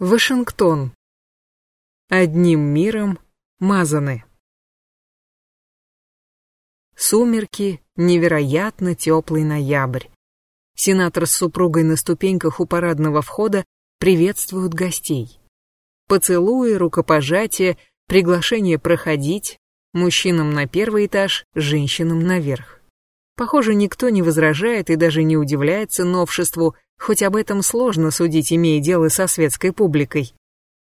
Вашингтон. Одним миром мазаны. Сумерки, невероятно теплый ноябрь. Сенатор с супругой на ступеньках у парадного входа приветствуют гостей. Поцелуи, рукопожатия, приглашение проходить, мужчинам на первый этаж, женщинам наверх. Похоже, никто не возражает и даже не удивляется новшеству, хоть об этом сложно судить, имея дело со светской публикой.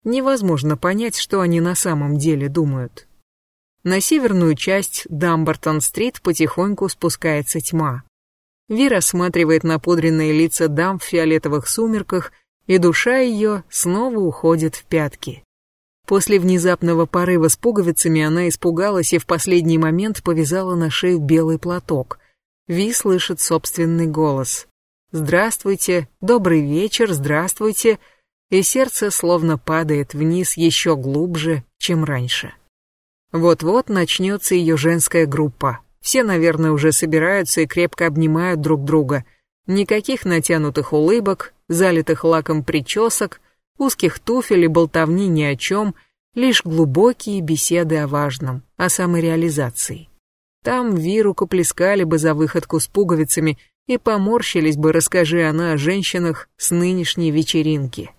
Невозможно понять, что они на самом деле думают. На северную часть Дамбартон-стрит потихоньку спускается тьма. Ви рассматривает напудренные лица дам в фиолетовых сумерках, и душа ее снова уходит в пятки. После внезапного порыва с пуговицами она испугалась и в последний момент повязала на шею белый платок. Ви слышит собственный голос. «Здравствуйте», «Добрый вечер», «Здравствуйте», и сердце словно падает вниз еще глубже, чем раньше. Вот-вот начнется ее женская группа. Все, наверное, уже собираются и крепко обнимают друг друга. Никаких натянутых улыбок, залитых лаком причесок, узких туфель и болтовни ни о чем, лишь глубокие беседы о важном, о самореализации. Там Виру коплескали бы за выходку с пуговицами и поморщились бы, расскажи она о женщинах с нынешней вечеринки.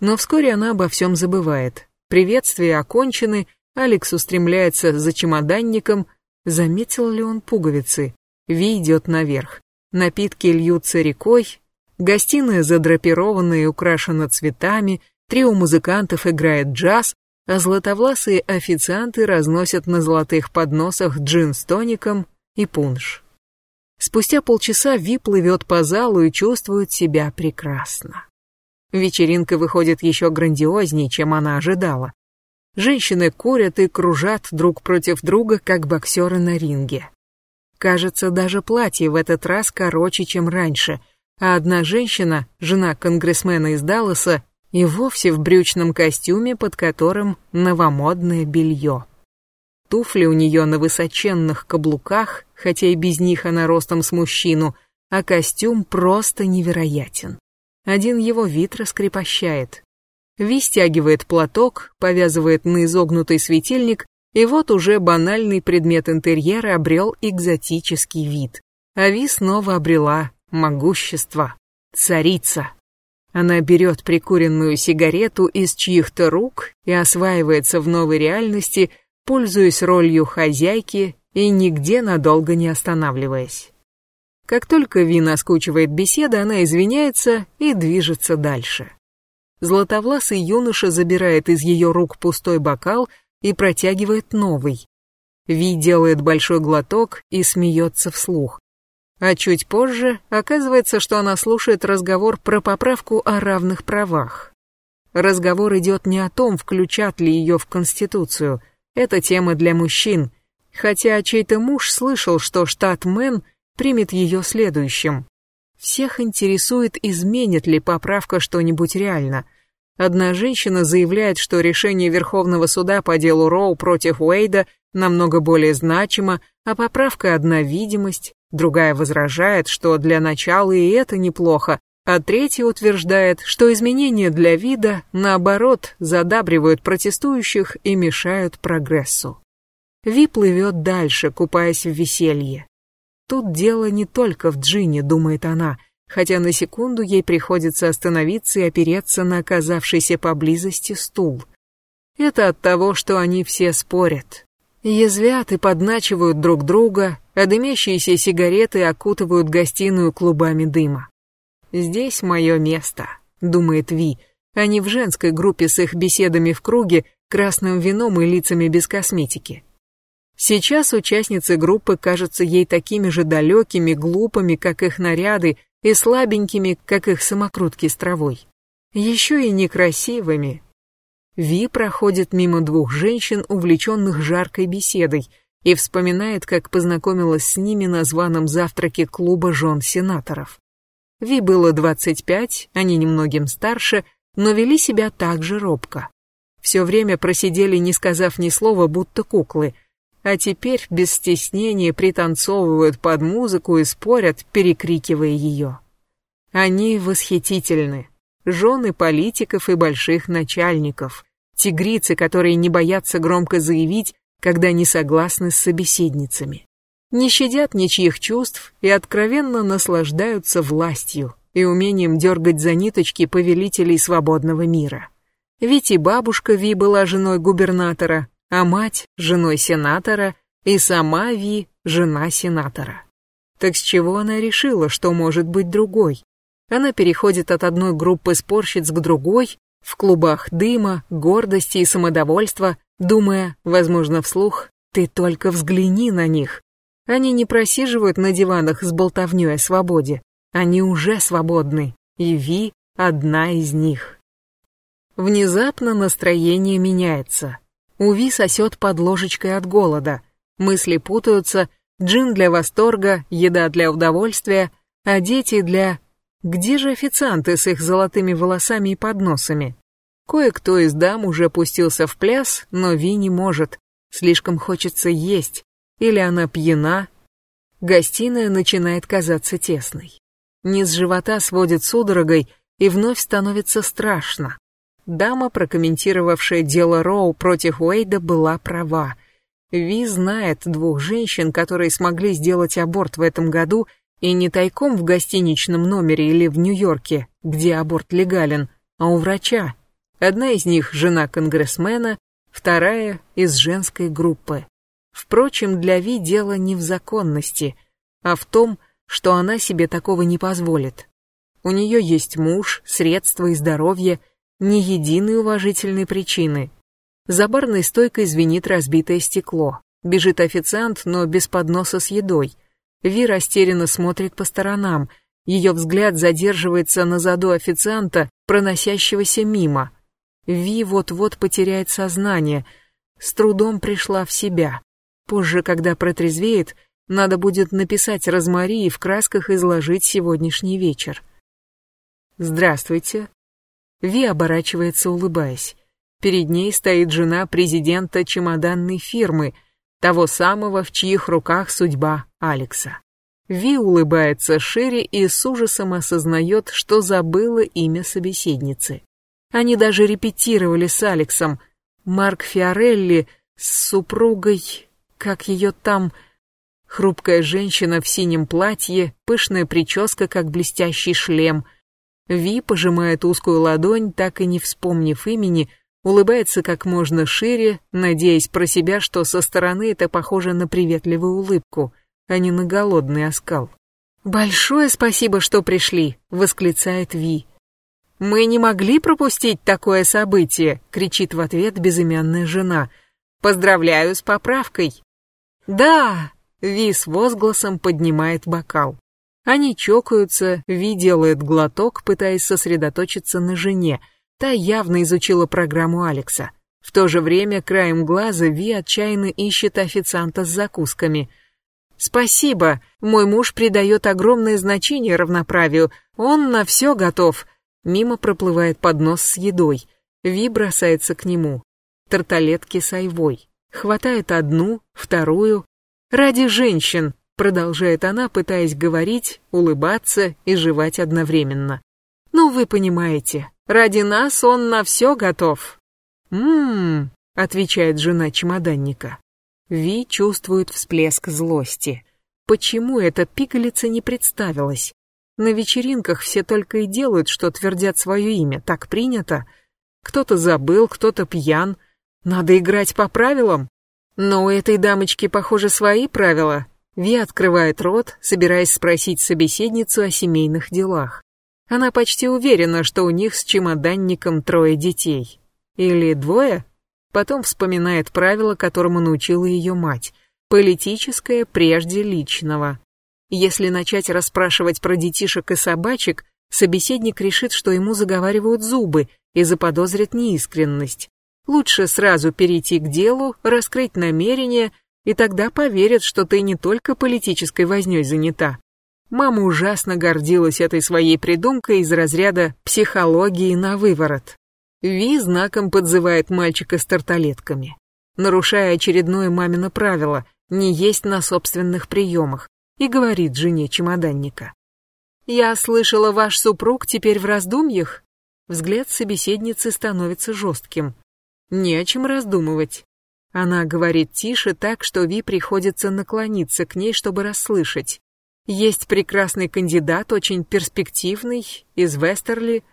Но вскоре она обо всем забывает. Приветствия окончены, Алекс устремляется за чемоданником. Заметил ли он пуговицы? Ви идет наверх. Напитки льются рекой. Гостиная задрапирована и украшена цветами. Трио музыкантов играет джаз, а златовласые официанты разносят на золотых подносах джин с тоником и пунш. Спустя полчаса Ви плывет по залу и чувствует себя прекрасно. Вечеринка выходит еще грандиознее, чем она ожидала. Женщины курят и кружат друг против друга, как боксеры на ринге. Кажется, даже платье в этот раз короче, чем раньше, а одна женщина, жена конгрессмена из Далласа, и вовсе в брючном костюме, под которым новомодное белье. Туфли у нее на высоченных каблуках, хотя и без них она ростом с мужчину, а костюм просто невероятен. Один его вид раскрепощает. Ви стягивает платок, повязывает на изогнутый светильник, и вот уже банальный предмет интерьера обрел экзотический вид. А Ви снова обрела могущество. Царица. Она берет прикуренную сигарету из чьих-то рук и осваивается в новой реальности, пользуясь ролью хозяйки и нигде надолго не останавливаясь. Как только Ви наскучивает беседа, она извиняется и движется дальше. Златовласый юноша забирает из ее рук пустой бокал и протягивает новый. Ви делает большой глоток и смеется вслух. А чуть позже оказывается, что она слушает разговор про поправку о равных правах. Разговор идет не о том, включат ли ее в Конституцию. Это тема для мужчин. Хотя чей-то муж слышал, что штат Мэн примет ее следующим. Всех интересует, изменит ли поправка что-нибудь реально. Одна женщина заявляет, что решение Верховного суда по делу Роу против Уэйда намного более значимо, а поправка одна видимость, другая возражает, что для начала и это неплохо, а третья утверждает, что изменения для вида, наоборот, задабривают протестующих и мешают прогрессу. Ви плывет дальше, купаясь в веселье. Тут дело не только в Джине, думает она, хотя на секунду ей приходится остановиться и опереться на оказавшийся поблизости стул. Это от того, что они все спорят. Язвят и подначивают друг друга, а дымящиеся сигареты окутывают гостиную клубами дыма. «Здесь мое место», — думает Ви, а не в женской группе с их беседами в круге, красным вином и лицами без косметики. Сейчас участницы группы кажутся ей такими же далекими, глупыми, как их наряды, и слабенькими, как их самокрутки с травой. Еще и некрасивыми, Ви проходит мимо двух женщин, увлеченных жаркой беседой, и вспоминает, как познакомилась с ними на званом завтраке клуба жен сенаторов. Ви было 25, они немногим старше, но вели себя так же робко. Все время просидели, не сказав ни слова, будто куклы, а теперь без стеснения пританцовывают под музыку и спорят, перекрикивая ее. Они восхитительны, жены политиков и больших начальников, тигрицы, которые не боятся громко заявить, когда не согласны с собеседницами. Не щадят ничьих чувств и откровенно наслаждаются властью и умением дергать за ниточки повелителей свободного мира. Ведь и бабушка Ви была женой губернатора, а мать – женой сенатора, и сама Ви – жена сенатора. Так с чего она решила, что может быть другой? Она переходит от одной группы спорщиц к другой, в клубах дыма, гордости и самодовольства, думая, возможно, вслух, «Ты только взгляни на них». Они не просиживают на диванах с болтовнёй о свободе. Они уже свободны, и Ви — одна из них. Внезапно настроение меняется. У Ви сосет под ложечкой от голода. Мысли путаются, джин для восторга, еда для удовольствия, а дети для где же официанты с их золотыми волосами и подносами? Кое-кто из дам уже пустился в пляс, но Ви не может. Слишком хочется есть. Или она пьяна. Гостиная начинает казаться тесной. Низ живота сводит судорогой, и вновь становится страшно. Дама, прокомментировавшая дело Роу против Уэйда, была права. Ви знает двух женщин, которые смогли сделать аборт в этом году и не тайком в гостиничном номере или в Нью-Йорке, где аборт легален, а у врача. Одна из них – жена конгрессмена, вторая – из женской группы. Впрочем, для Ви дело не в законности, а в том, что она себе такого не позволит. У нее есть муж, средства и здоровье, ни единой уважительной причины. За барной стойкой звенит разбитое стекло. Бежит официант, но без подноса с едой. Ви растерянно смотрит по сторонам. Ее взгляд задерживается на заду официанта, проносящегося мимо. Ви вот-вот потеряет сознание. С трудом пришла в себя. Позже, когда протрезвеет, надо будет написать Розмари и в красках изложить сегодняшний вечер. «Здравствуйте». Ви оборачивается, улыбаясь. Перед ней стоит жена президента чемоданной фирмы — того самого, в чьих руках судьба Алекса. Ви улыбается шире и с ужасом осознает, что забыла имя собеседницы. Они даже репетировали с Алексом. Марк Фиорелли с супругой, как ее там... Хрупкая женщина в синем платье, пышная прическа, как блестящий шлем. Ви пожимает узкую ладонь, так и не вспомнив имени, улыбается как можно шире, надеясь про себя, что со стороны это похоже на приветливую улыбку, а не на голодный оскал. «Большое спасибо, что пришли», — восклицает Ви. «Мы не могли пропустить такое событие», — кричит в ответ безымянная жена. «Поздравляю с поправкой». «Да», — Ви с возгласом поднимает бокал. Они чокаются, Ви делает глоток, пытаясь сосредоточиться на жене — Та явно изучила программу Алекса. В то же время краем глаза Ви отчаянно ищет официанта с закусками. «Спасибо, мой муж придает огромное значение равноправию, он на все готов». Мимо проплывает поднос с едой. Ви бросается к нему. Тарталетки с айвой. Хватает одну, вторую. «Ради женщин», продолжает она, пытаясь говорить, улыбаться и жевать одновременно. «Ну, вы понимаете, Ради нас он на все готов. Ммм, отвечает жена чемоданника. Ви чувствует всплеск злости. Почему эта пигалица не представилась? На вечеринках все только и делают, что твердят свое имя, так принято. Кто-то забыл, кто-то пьян. Надо играть по правилам. Но у этой дамочки, похоже, свои правила. Ви открывает рот, собираясь спросить собеседницу о семейных делах. Она почти уверена, что у них с чемоданником трое детей. Или двое? Потом вспоминает правило, которому научила ее мать. Политическое прежде личного. Если начать расспрашивать про детишек и собачек, собеседник решит, что ему заговаривают зубы и заподозрит неискренность. Лучше сразу перейти к делу, раскрыть намерение, и тогда поверят, что ты не только политической вознёй занята, Мама ужасно гордилась этой своей придумкой из разряда психологии на выворот. Ви знаком подзывает мальчика с тарталетками, нарушая очередное мамино правило не есть на собственных приемах, и говорит жене чемоданника. «Я слышала, ваш супруг теперь в раздумьях? Взгляд собеседницы становится жестким. Не о чем раздумывать. Она говорит тише так, что Ви приходится наклониться к ней, чтобы расслышать. Есть прекрасный кандидат, очень перспективный, из Вестерли.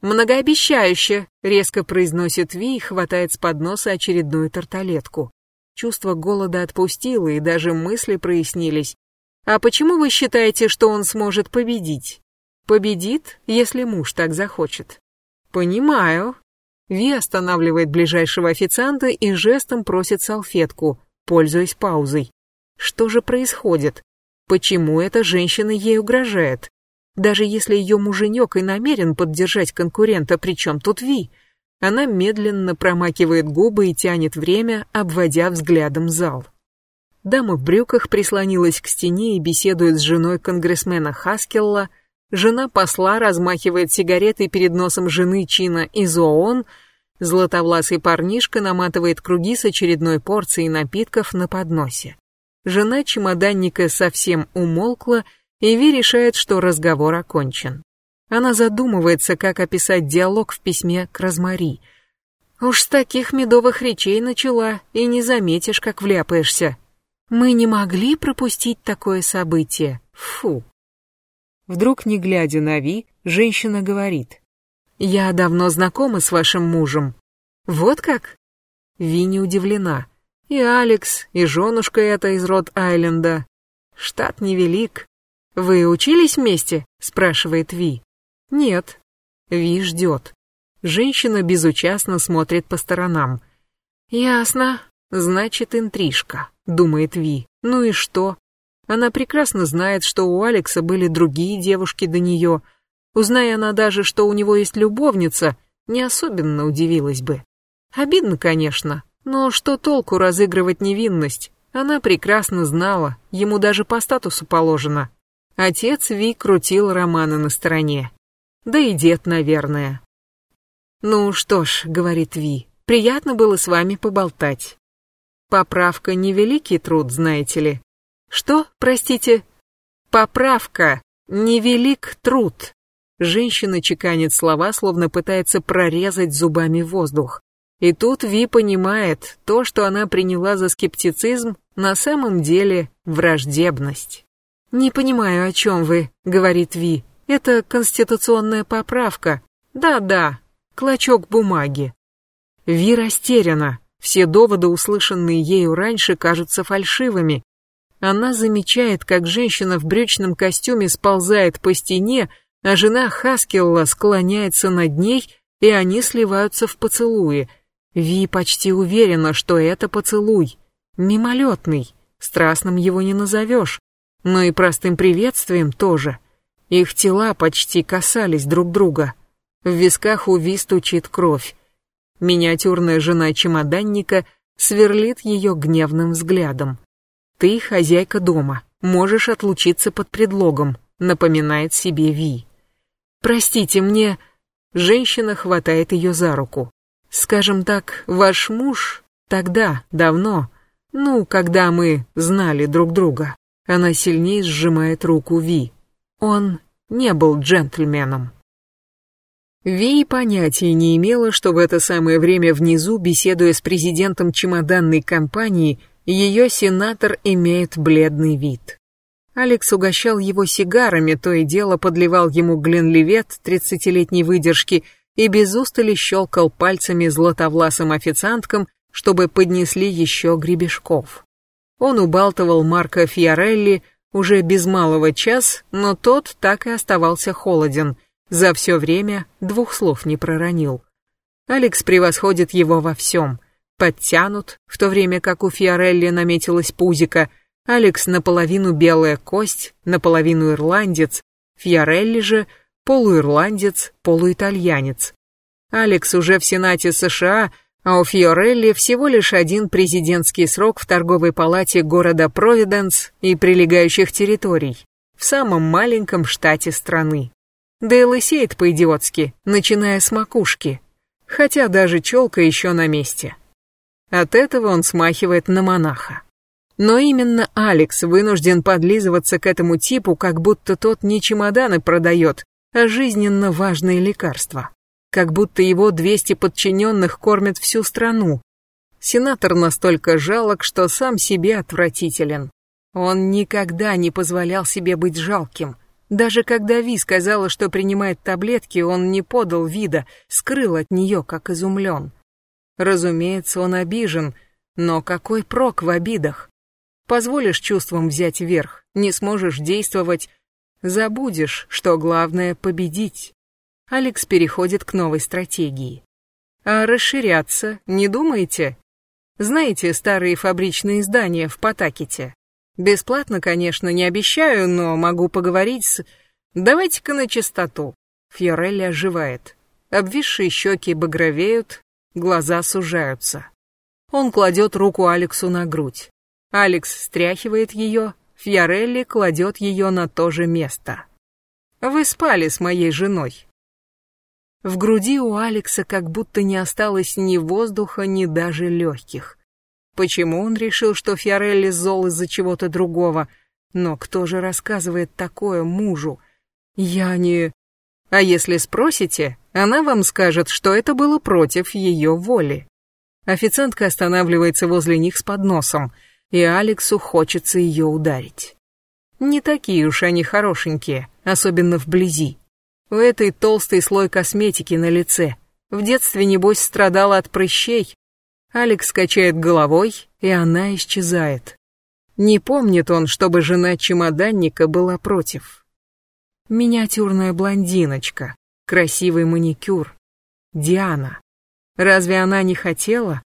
«Многообещающе», — резко произносит Ви и хватает с подноса очередную тарталетку. Чувство голода отпустило, и даже мысли прояснились. «А почему вы считаете, что он сможет победить?» «Победит, если муж так захочет». «Понимаю». Ви останавливает ближайшего официанта и жестом просит салфетку, пользуясь паузой. Что же происходит? Почему эта женщина ей угрожает? Даже если ее муженек и намерен поддержать конкурента, причем тут Ви? Она медленно промакивает губы и тянет время, обводя взглядом зал. Дама в брюках прислонилась к стене и беседует с женой конгрессмена Хаскелла. Жена посла размахивает сигаретой перед носом жены Чина из ООН. Златовласый парнишка наматывает круги с очередной порцией напитков на подносе. Жена чемоданника совсем умолкла, и Ви решает, что разговор окончен. Она задумывается, как описать диалог в письме к Розмари. Уж с таких медовых речей начала, и не заметишь, как вляпаешься. Мы не могли пропустить такое событие. Фу. Вдруг, не глядя на Ви, женщина говорит. «Я давно знакома с вашим мужем». «Вот как?» Ви не удивлена. И Алекс, и женушка эта из Рот-Айленда. Штат невелик. «Вы учились вместе?» – спрашивает Ви. Нет. Ви ждет. Женщина безучастно смотрит по сторонам. Ясно. Значит, интрижка, думает Ви. Ну и что? Она прекрасно знает, что у Алекса были другие девушки до нее. Узная она даже, что у него есть любовница, не особенно удивилась бы. Обидно, конечно, но что толку разыгрывать невинность? Она прекрасно знала, ему даже по статусу положено. Отец Ви крутил романы на стороне. Да и дед, наверное. Ну что ж, говорит Ви, приятно было с вами поболтать. Поправка не великий труд, знаете ли. Что, простите? Поправка не велик труд. Женщина чеканит слова, словно пытается прорезать зубами воздух. И тут Ви понимает, то, что она приняла за скептицизм, на самом деле враждебность. «Не понимаю, о чем вы», — говорит Ви. Это конституционная поправка. Да-да, клочок бумаги. Ви растеряна. Все доводы, услышанные ею раньше, кажутся фальшивыми. Она замечает, как женщина в брючном костюме сползает по стене, а жена Хаскелла склоняется над ней, и они сливаются в поцелуе. Ви почти уверена, что это поцелуй. Мимолетный, страстным его не назовешь, но и простым приветствием тоже. Их тела почти касались друг друга. В висках у Ви стучит кровь. Миниатюрная жена чемоданника сверлит ее гневным взглядом. «Ты хозяйка дома, можешь отлучиться под предлогом», напоминает себе Ви. «Простите, мне...» Женщина хватает ее за руку. «Скажем так, ваш муж тогда, давно, ну, когда мы знали друг друга». Она сильнее сжимает руку Ви. Он не был джентльменом. Ви понятия не имела, что в это самое время внизу, беседуя с президентом чемоданной компании, ее сенатор имеет бледный вид. Алекс угощал его сигарами, то и дело подливал ему Гленливет тридцатилетней выдержки и без устали щелкал пальцами златовласым официанткам, чтобы поднесли еще гребешков. Он убалтывал Марка Фиорелли, уже без малого час, но тот так и оставался холоден. За все время двух слов не проронил. Алекс превосходит его во всем. Подтянут, в то время как у Фиорелли наметилась пузика. Алекс наполовину белая кость, наполовину ирландец. Фиорелли же полуирландец, полуитальянец. Алекс уже в Сенате США а у Фьорелли всего лишь один президентский срок в торговой палате города Провиденс и прилегающих территорий, в самом маленьком штате страны. Да и лысеет по-идиотски, начиная с макушки, хотя даже челка еще на месте. От этого он смахивает на монаха. Но именно Алекс вынужден подлизываться к этому типу, как будто тот не чемоданы продает, а жизненно важные лекарства. как будто его 200 подчиненных кормят всю страну. Сенатор настолько жалок, что сам себе отвратителен. Он никогда не позволял себе быть жалким. Даже когда Ви сказала, что принимает таблетки, он не подал вида, скрыл от нее, как изумлен. Разумеется, он обижен, но какой прок в обидах? Позволишь чувствам взять верх, не сможешь действовать, забудешь, что главное — победить. Алекс переходит к новой стратегии. А расширяться не думаете? Знаете старые фабричные здания в Потакете? Бесплатно, конечно, не обещаю, но могу поговорить с... Давайте-ка на чистоту. Фьорелли оживает. Обвисшие щеки багровеют, глаза сужаются. Он кладет руку Алексу на грудь. Алекс стряхивает ее, Фьорелли кладет ее на то же место. «Вы спали с моей женой». В груди у Алекса как будто не осталось ни воздуха, ни даже легких. Почему он решил, что Фьорелли зол из-за чего-то другого? Но кто же рассказывает такое мужу? Я не... А если спросите, она вам скажет, что это было против ее воли. Официантка останавливается возле них с подносом, и Алексу хочется ее ударить. Не такие уж они хорошенькие, особенно вблизи. У этой толстый слой косметики на лице. В детстве, небось, страдала от прыщей. Алекс качает головой, и она исчезает. Не помнит он, чтобы жена чемоданника была против. Миниатюрная блондиночка, красивый маникюр. Диана. Разве она не хотела?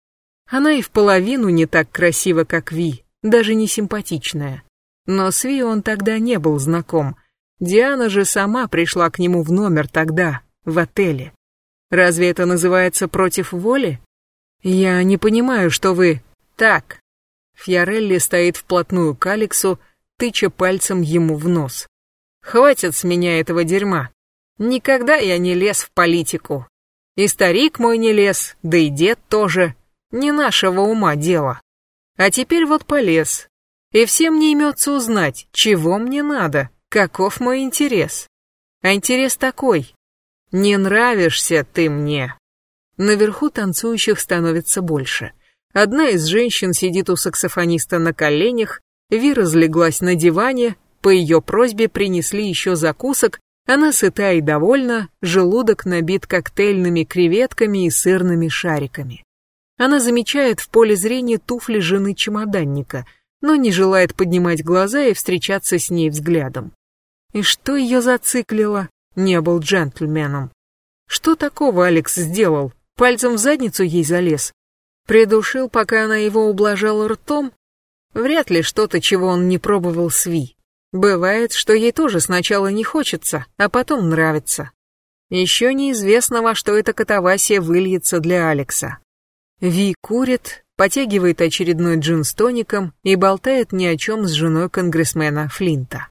Она и в половину не так красива, как Ви, даже не симпатичная. Но с Ви он тогда не был знаком. Диана же сама пришла к нему в номер тогда, в отеле. Разве это называется против воли? Я не понимаю, что вы... Так. Фьорелли стоит вплотную к Алексу, тыча пальцем ему в нос. Хватит с меня этого дерьма. Никогда я не лез в политику. И старик мой не лез, да и дед тоже. Не нашего ума дело. А теперь вот полез. И всем не имется узнать, чего мне надо, каков мой интерес. А интерес такой. Не нравишься ты мне. Наверху танцующих становится больше. Одна из женщин сидит у саксофониста на коленях, Ви разлеглась на диване, по ее просьбе принесли еще закусок, она сыта и довольна, желудок набит коктейльными креветками и сырными шариками. Она замечает в поле зрения туфли жены чемоданника, но не желает поднимать глаза и встречаться с ней взглядом. И что ее зациклило? Не был джентльменом. Что такого Алекс сделал? Пальцем в задницу ей залез? Придушил, пока она его ублажала ртом? Вряд ли что-то, чего он не пробовал с Ви. Бывает, что ей тоже сначала не хочется, а потом нравится. Еще неизвестно, во что эта катавасия выльется для Алекса. Ви курит, потягивает очередной джин с тоником и болтает ни о чем с женой конгрессмена Флинта.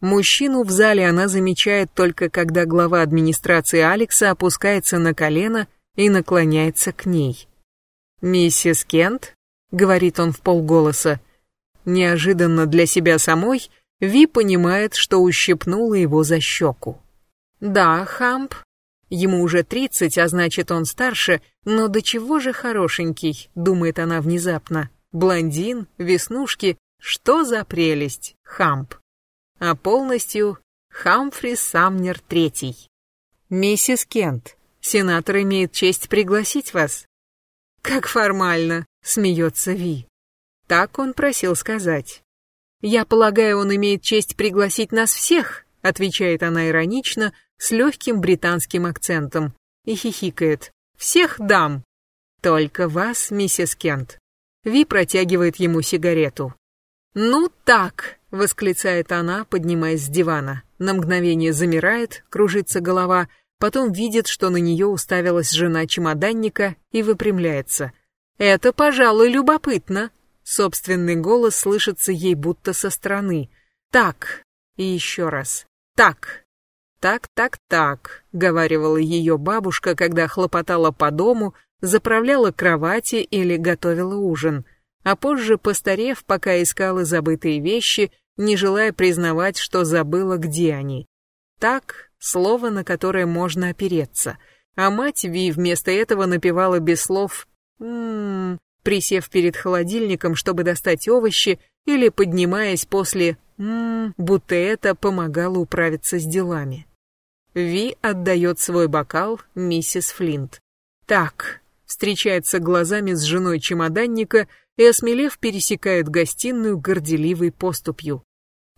Мужчину в зале она замечает только когда глава администрации Алекса опускается на колено и наклоняется к ней. «Миссис Кент», — говорит он в полголоса, неожиданно для себя самой — Ви понимает, что ущипнула его за щеку. Да, Хамп, ему уже тридцать, а значит он старше, но до чего же хорошенький, думает она внезапно. Блондин, веснушки, что за прелесть, Хамп. А полностью Хамфри Самнер Третий. Миссис Кент, сенатор имеет честь пригласить вас. Как формально, смеется Ви. Так он просил сказать. «Я полагаю, он имеет честь пригласить нас всех», отвечает она иронично, с легким британским акцентом, и хихикает. «Всех дам!» «Только вас, миссис Кент». Ви протягивает ему сигарету. «Ну так!» — восклицает она, поднимаясь с дивана. На мгновение замирает, кружится голова, потом видит, что на нее уставилась жена чемоданника и выпрямляется. «Это, пожалуй, любопытно», Собственный голос слышится ей будто со стороны. «Так!» И еще раз. «Так!» «Так, так, так», — говаривала ее бабушка, когда хлопотала по дому, заправляла кровати или готовила ужин, а позже, постарев, пока искала забытые вещи, не желая признавать, что забыла, где они. Так, слово, на которое можно опереться. А мать Ви вместо этого напевала без слов «ммм», присев перед холодильником, чтобы достать овощи, или поднимаясь после «ммм», будто это помогало управиться с делами. Ви отдает свой бокал миссис Флинт. Так, встречается глазами с женой чемоданника и, осмелев, пересекает гостиную горделивой поступью.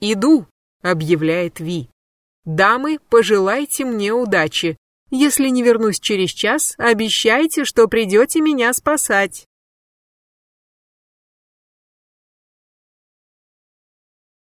«Иду», — объявляет Ви. «Дамы, пожелайте мне удачи. Если не вернусь через час, обещайте, что придете меня спасать».